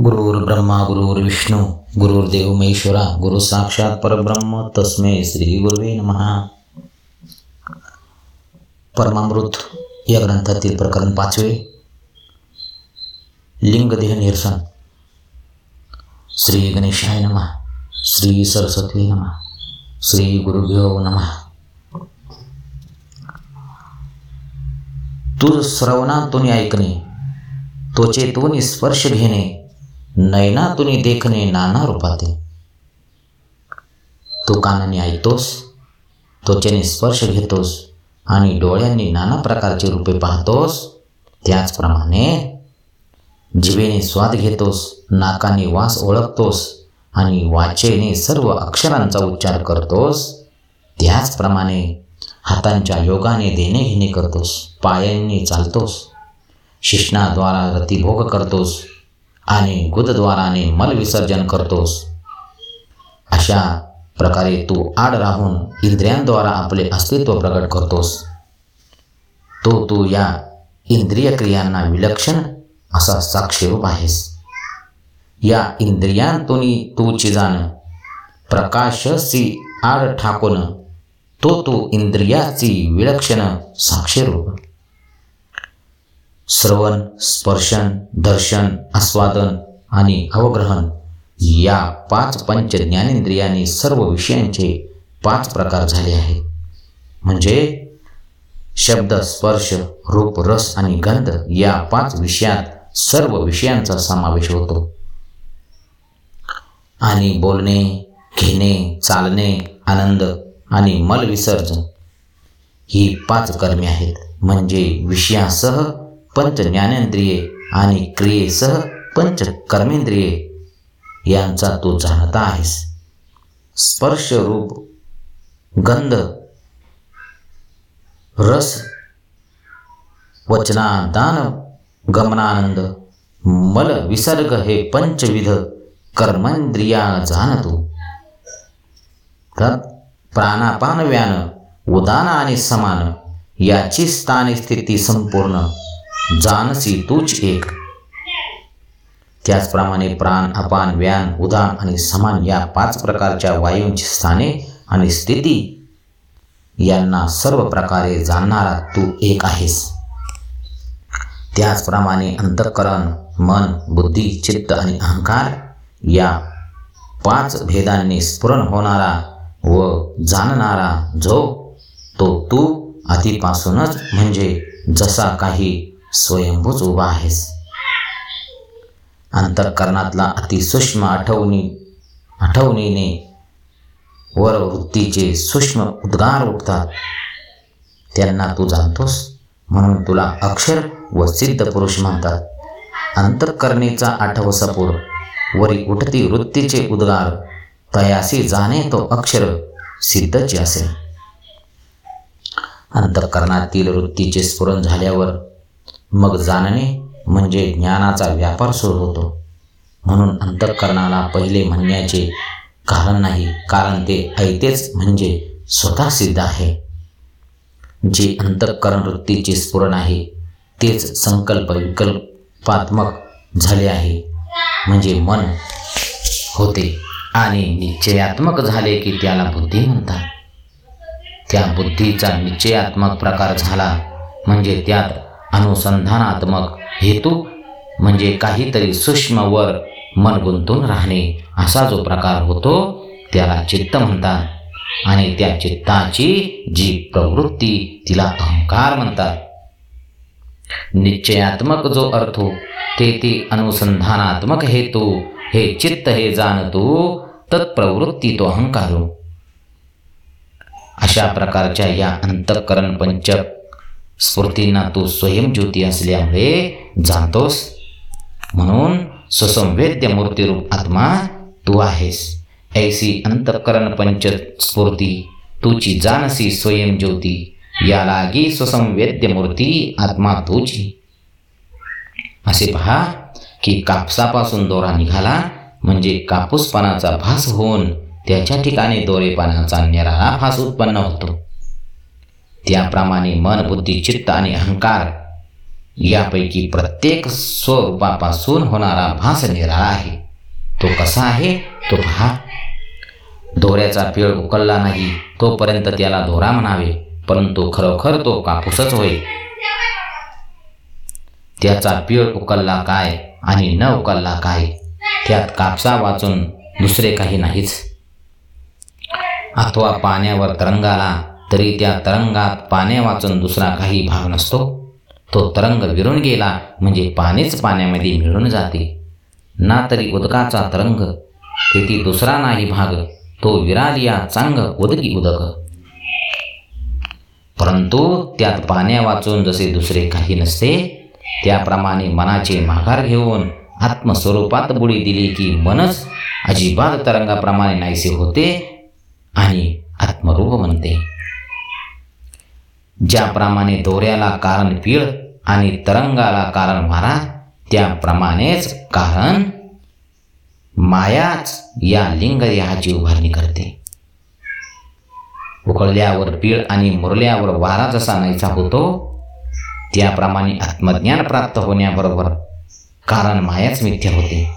गुरुर्ब्रह्मा गुरुर्विष्णू गुरुर्देव महेश्वरा गुरु साक्षात परब्रह्म तस्मे श्री गुरुवे महा परमामृत या ग्रंथातील प्रकरण पाचवे. लिंगदेह निरसन. श्री गणेशाय नमः. श्री सरस्वती नमः. श्री गुरुभ्यो नमः. तुझ श्रवणातून ऐकणे त्वचेतून स्पर्श घेणे नयनातून देखणे नाना रूपाते तू कानाने ऐकतोस त्वचेने स्पर्श घेतोस आणि डोळ्यांनी नाना प्रकारची रूपे पाहतोस त्याचप्रमाणे जिभेने स्वाद घेतोस नाकाने वास ओळखतोस आणि वाचेने सर्व अक्षरांचा उच्चार करतोस त्याचप्रमाणे हातांच्या योगाने देणे घेणे करतोस पायांनी चालतोस शिष्णाद्वारा रतिभोग करतोस आणि गुदद्वाराने मलविसर्जन करतोस. अशा प्रकारे तू आड राहून इंद्रियांद्वारा आपले अस्तित्व प्रकट करतोस. तो तू या इंद्रिय क्रियांना विलक्षण असा साक्षीरूप आहेस. या इंद्रियांतून तू चिजान प्रकाशसी आड ठाकून तो तू इंद्रियाची विलक्षण साक्षीरूप. श्रवण स्पर्शन दर्शन आस्वादन आणि अवग्रहण या पाच पंच ज्ञानेंद्रियांनी सर्व विषयांचे पाच प्रकार झाले आहेत. म्हणजे शब्द स्पर्श रूप रस आणि गंध या पाच विषयात सर्व विषयांचा समावेश होतो. आणि बोलणे घेणे चालणे आनंद आणि मलविसर्जन ही पाच कर्मे आहेत. म्हणजे विषयासह पंच ज्ञानेंद्रिये आणि क्रियेसह पंच कर्मेंद्रिये यांचा तू जाणता आहेस. स्पर्श रूप गंध रस वचनादान गमनानंद मल विसर्ग हे पंचविध कर्मेंद्रिया जाणतो प्राणापान व्यान उदान आणि समान याची स्थानी स्थिती संपूर्ण जानसी तूच एक. त्याचप्रमाणे प्राण अपान व्यान उदान आणि समान या पाच प्रकारच्या वायूंची स्थाने आणि स्थिती यांना सर्व प्रकारे जाणणारा तू एक आहेस. त्याचप्रमाणे अंतःकरण मन बुद्धी चित्त आणि अहंकार या पाच भेदांनी स्फुरण होणारा व जाणणारा जो तो तू आधीपासूनच म्हणजे जसा काही स्वयंभूच उभा आहेस. अंतःकरणातला अतिसूक्ष्म आठवणी आठवणीने वर वृत्तीचे सूक्ष्म उद्गार उठतात. त्यांना तू जाणतोस म्हणून तुला अक्षर व सिद्ध पुरुष म्हणतात. अंतःकरणेचा आठव सपूर वरी उठती वृत्तीचे उद्गार तयासी जाणे तो अक्षर सिद्धचे असेल. अंतःकरणातील वृत्तीचे स्फुरण झाल्यावर मग जाणणे म्हणजे ज्ञानाचा व्यापार सुरू होतो. म्हणून अंतःकरणाला पहिले म्हणण्याचे कारण नाही कारण ते ऐतेच म्हणजे स्वतः सिद्ध आहे. जे अंतःकरण वृत्तीचे स्फुरण आहे तेच संकल्प विकल्पात्मक झाले आहे. म्हणजे मन होते आणि निश्चयात्मक झाले की त्याला बुद्धी म्हणतात. त्या बुद्धीचा निश्चयात्मक प्रकार झाला म्हणजे त्यात अनुसंधानात्मक हेतू म्हणजे काहीतरी सूक्ष्मवर मन गुंतून राहणे. असा जो प्रकार होतो त्याला चित्त म्हणतात. आणि त्या चित्ताची जी प्रवृत्ती तिला अहंकार म्हणतात. निश्चयात्मक जो अर्थ हो, ते ती अनुसंधानात्मक हेतू. हे चित्त हे जाणतो तत्प्रवृत्ती तो अहंकार हो. अशा प्रकारच्या या अंतःकरण पंचक स्फूर्तींना तू स्वयंज्योती असल्यामुळे जाणतोस म्हणून सुसंवेद्य मूर्तीरूप आत्मा तू आहेस. ऐसी अंतःकरण पंच स्फूर्ती तुची जानसी स्वयंज्योती या लागी सुसंवेद्य मूर्ती आत्मा तुझी असे पहा की कापसापासून दोरा निघाला म्हणजे कापूसपणाचा भास होऊन त्याच्या ठिकाणी दोरेपणाचा निराळा भास उत्पन्न होतो. त्याप्रमाणे मन बुद्धी चित्त आणि अहंकार यापैकी प्रत्येक स्वरूपापासून होणारा भास निराळा आहे. तो कसा आहे तो पहा. दोऱ्याचा पिळ उकलला नाही तोपर्यंत त्याला दोरा म्हणावे परंतु खरोखर तो कापूसच होय. त्याचा पीळ उकलला काय आणि न उकलला काय त्यात कापसा वाचून दुसरे काही नाहीच. अथवा पाण्यावर तरंगाला तरी त्या तरंगात पाण्या वाचून दुसरा काही भाग नसतो. तो तरंग विरून गेला म्हणजे पाणीच पाण्यामध्ये मिळून जाते. ना तरी उदकाचा तरंग तेथे दुसरा नाही भाग तो विरालिया चांग उदकी उदक. परंतु त्यात पाण्या वाचून जसे दुसरे काही नसते त्याप्रमाणे मनाचे माघार घेऊन आत्मस्वरूपात बुडी दिली की मनच अजिबात तरंगाप्रमाणे नाहीसे होते आणि आत्मरूप म्हणते ज्याप्रमाणे दोऱ्याला कारण पीळ आणि तरंगाला कारण मारा त्याप्रमाणेच कारण मायाच या लिंगदेहाची उभारणी करते. उकळल्यावर पीळ आणि मुरल्यावर वारा जसा नाहीचा होतो त्याप्रमाणे आत्मज्ञान प्राप्त होण्याबरोबर कारण मायाच मिथ्या होते.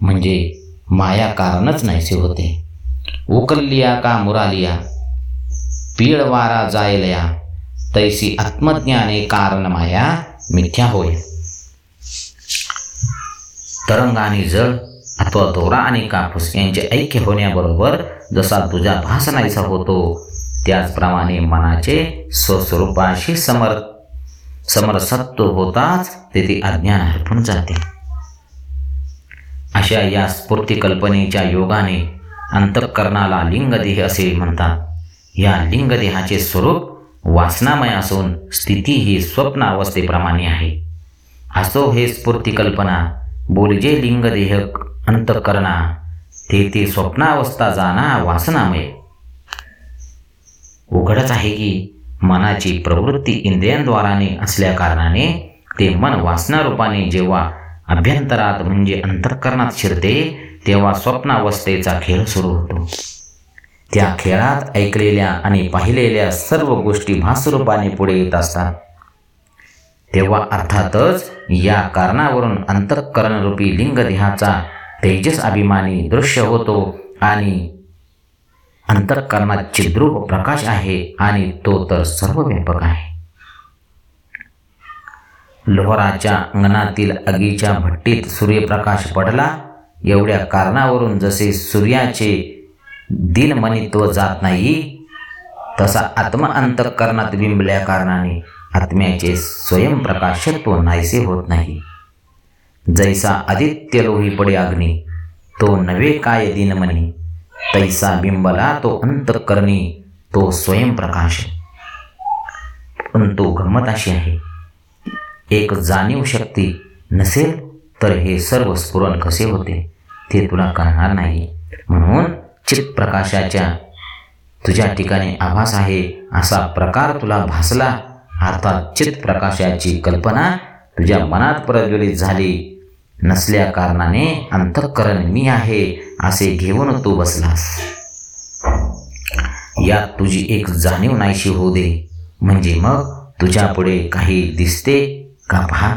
म्हणजे माया कारणच नाहीसे होते. उकललिया का मुरालिया पीळ वारा जायलया. तैसी आत्मज्ञाने कारण माया मिथ्या होय. तरंग आणि जळ अथवा दोरा आणि कापूस यांचे ऐक्य होण्याबरोबर जसा तुझा भास होतो त्याचप्रमाणे मनाचे स्वस्वरूपाशी समर समरसत्व होताच तेथे अज्ञान हरपून जाते. अशा या स्फूर्ती कल्पनेच्या योगाने अंतःकरणाला लिंगदेह असे म्हणतात. या लिंगदेहाचे स्वरूप वासनामय असून स्थिती ही स्वप्न अवस्थेप्रमाणे आहे. असो हे स्फूर्ती कल्पना बोलजे लिंगदेह अंतकरणा ते ते स्वप्नावस्था जाणा वासनामय. उघडच आहे की मनाची प्रवृत्ती इंद्रियांद्वाराने असल्या कारणाने ते मन वासनारूपाने जेव्हा अभ्यंतरात म्हणजे अंतःकरणात शिरते तेव्हा स्वप्नावस्थेचा खेळ सुरू होतो. त्या खेळात ऐकलेल्या आणि पाहिलेल्या सर्व गोष्टी भासरूपाने पुढे येत असतात. तेव्हा अर्थातच या कारणावरून अंतःकरणरूपी लिंगदेहाचा तेजस अभिमानी दृश्य होतो आणि अंतःकरणात चिद्रूप प्रकाश आहे आणि तो तर सर्व व्यापक आहे. लोहराच्या अंगणातील आगीच्या भट्टीत सूर्यप्रकाश पडला एवढ्या कारणावरून जसे सूर्याचे दिनमनित्व जात नाही. तसा आत्म अंतकरणात बिंबल्या कारणाने आत्म्याचे स्वयंप्रकाशत्व नाहीसे होत नाही. जैसा आदित्य लोही पडे अग्नी तो नवे काय दिनमनी तैसा बिंबला तो अंतकरणी तो स्वयंप्रकाश. परंतु गंमत अशी आहे. एक जाणीव शक्ती नसेल तर हे सर्व स्फुरण कसे होते ते तुला कळणार नाही. म्हणून चित प्रकाशाच्या. तुझ्या ठिकाणी आभास आहे असा प्रकार तुला भासला अर्थात चित प्रकाशाची कल्पना तुझ्या मनात प्रज्वलित झाली. नसल्या कारणाने अंतःकरण मी आहे असे घेऊन तू बसलास. यात तुझी एक जाणीव नाहीशी होऊ दे. म्हणजे मग तुझ्या पुढे काही दिसते का पहा?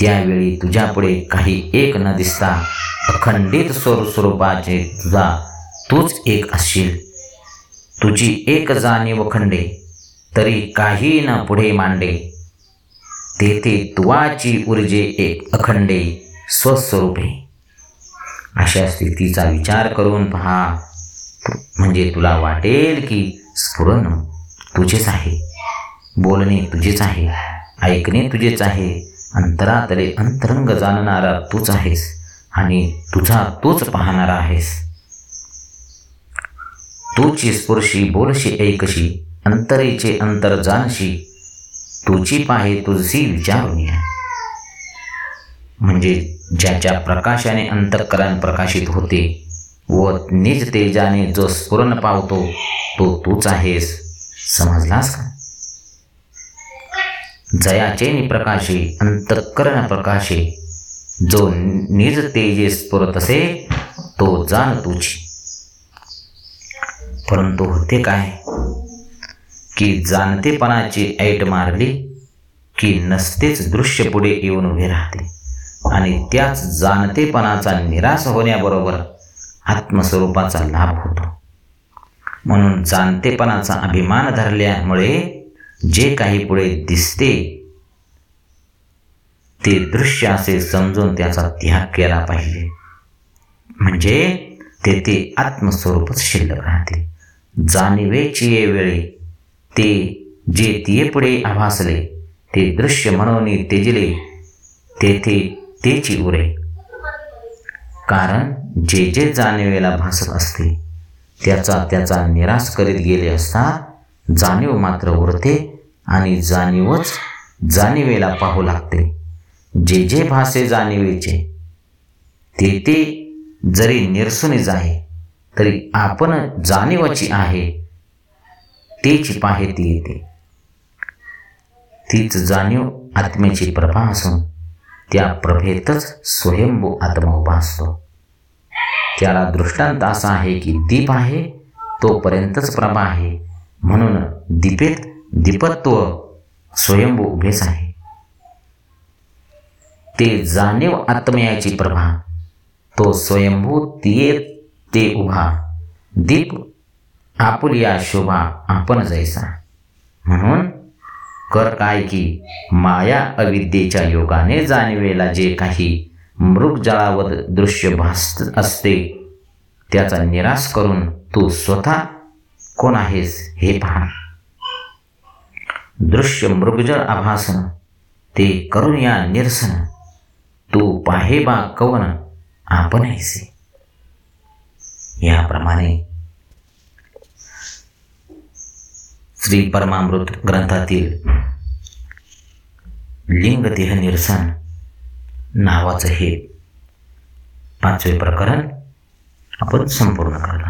त्यावेळी तुझ्या पुढे काही एक न दिसता अखंडित स्वरूपाचे तुझा तूच एक असशील. तुझी एक जाणीव खंडे तरी काही न पुढे मांडे. तेथे तुवाची ऊर्जे एक अखंडे स्वस्वरूपे. अशा स्थितीचा विचार करून पहा. म्हणजे तुला वाटेल की स्फुरण तुझेच आहे. बोलणे तुझेच आहे. ऐकणे तुझेच आहे. अंतरातले अंतरंग जाणणारा तूच आहेस आणि तुझा तूच पाहणारा आहेस. तूची स्पर्शी बोलशी ऐकशी अंतरेचे अंतर जानशी तुझी पाहे तुझी विचारून म्हणजे ज्याच्या प्रकाशाने अंतकरण प्रकाशित होते व निज तेजाने जो स्फुरण पावतो तो तूच आहेस. समजलास का? जयाचे प्रकाशे अंतःकरण प्रकाशे. जो निज तेजे स्फुरत असे तो जाण तुझी परंतु होते काय? की जाणतेपणाची ऐट मारली की नसतेच दृश्य पुढे येऊन उभे राहते. आणि त्याच जाणतेपणाचा निराश होण्याबरोबर आत्मस्वरूपाचा लाभ होतो. म्हणून जाणतेपणाचा अभिमान धरल्यामुळे जे काही पुढे दिसते ते दृश्य असे समजून त्याचा त्याग केला पाहिजे. म्हणजे तेथे आत्मस्वरूपच शिल्लक राहते. जाणीवेची वेळी ते जे तिये पुढे आभासले ते दृश्य म्हणून तेजले तेथे तेची उरे. कारण जे जे जाणीवेला भासत असते त्याचा त्याचा निराश करीत गेले असता जाणीव मात्र उरते आणि जाणीवच जाणीवेला पाहू लागते. जे जे भासे जाणीवेचे ते ते जरी निरसुनीच आहे तरी आपण जाणीवाची आहे तेची पाहे ती येते. तीच जाणीव आत्म्याची प्रभा असून त्या प्रभेतच स्वयंभू आत्मा उभा असतो. त्याला दृष्टांत असा आहे की दीप आहे तोपर्यंतच प्रभा आहे. म्हणून दीपेत दीपत्व स्वयंभू उभेच आहे. ते जाणीव आत्मयाची प्रभा. तो स्वयंभू तिये ते उभा. दीप आपुलिया शोभा आपण जैसा. म्हणून कर काय की माया अविद्येच्या योगाने जाणवेला जे काही मृगजळावत दृश्य भास असते त्याचा निराश करून तू स्वतः कोण आहेस हे पहा. दृश्य मृगजळ आभासन ते करून या निरसन तू पाहे बा कवन आपण ऐसे. याप्रमाणे श्री परमामृत ग्रंथातील लिंगदेह निरसन नावाचं हे पाचवे प्रकरण आपण संपूर्ण करणार.